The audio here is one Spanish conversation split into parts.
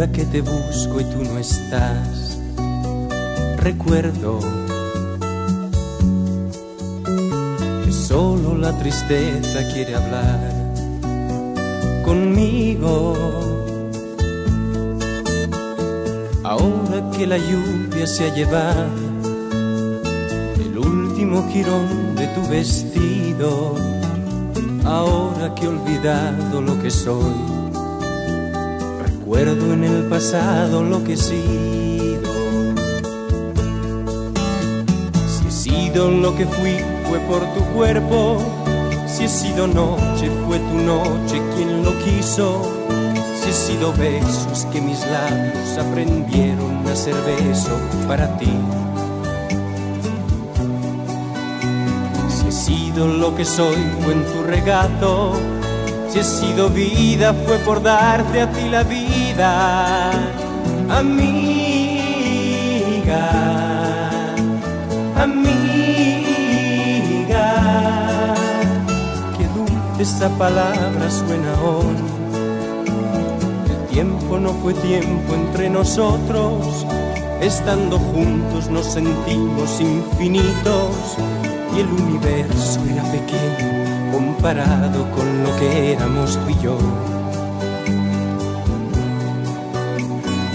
Ahora que te busco y tú no estás, recuerdo que solo la tristeza quiere hablar conmigo. Ahora que la lluvia se ha llevado el último jirón de tu vestido, ahora que he olvidado lo que soy, recuerdo en el pasado lo que he sido. Si he sido lo que fui, fue por tu cuerpo. Si he sido noche, fue tu noche quien lo quiso. Si he sido besos que mis labios aprendieron a ser beso para ti. Si he sido lo que soy, fue en tu regato. Si he sido vida, fue por darte a ti la vida, amiga, amiga. Qué dulce esa palabra suena hoy. El tiempo no fue tiempo entre nosotros. Estando juntos nos sentimos infinitos y el universo era pequeño comparado con lo que éramos tú y yo.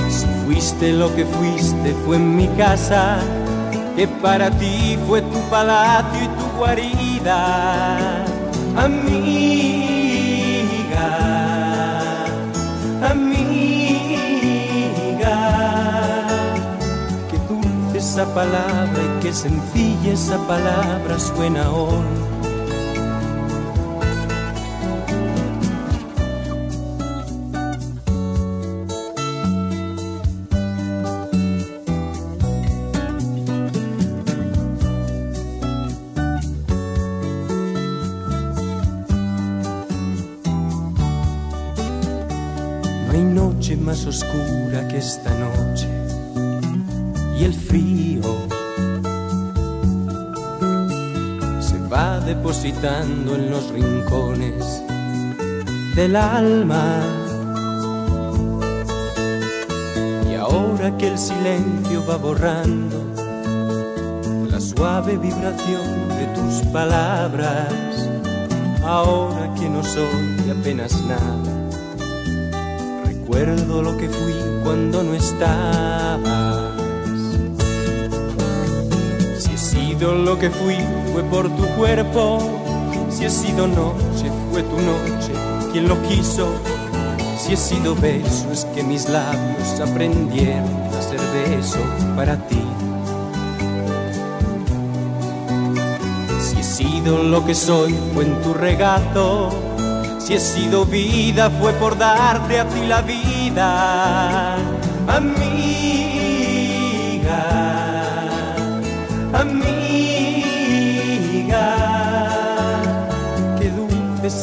Si fuiste lo que fuiste fue en mi casa, que para ti fue tu palacio y tu guarida, amiga, esa palabra y qué sencilla esa palabra suena hoy. No hay noche más oscura que esta noche y el frío se va depositando en los rincones del alma. Y ahora que el silencio va borrando la suave vibración de tus palabras, ahora que no soy apenas nada recuerdo lo que fui cuando no estabas. Sido lo que fui, fue por tu cuerpo. Si he sido noche, fue tu noche quien lo quiso. Si he sido beso, es que mis labios aprendieron a ser beso para ti. Si he sido lo que soy, fue en tu regazo. Si he sido vida fue por darte a ti la vida, amiga,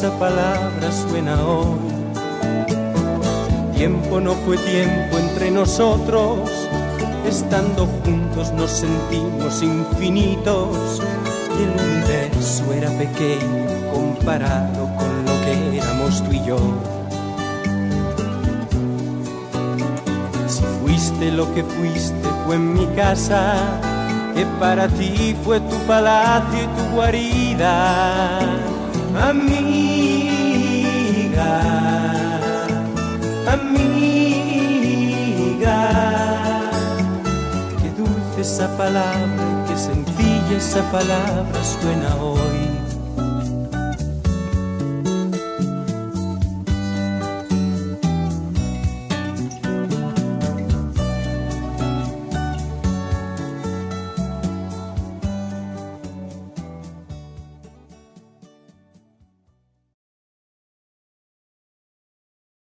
esa palabra suena hoy. Tiempo no fue tiempo entre nosotros, estando juntos nos sentimos infinitos y el universo era pequeño comparado con lo que éramos tú y yo. Si fuiste lo que fuiste fue en mi casa, que para ti fue tu palacio y tu guarida, amiga, amiga. Qué dulce esa palabra qué sencilla esa palabra suena hoy.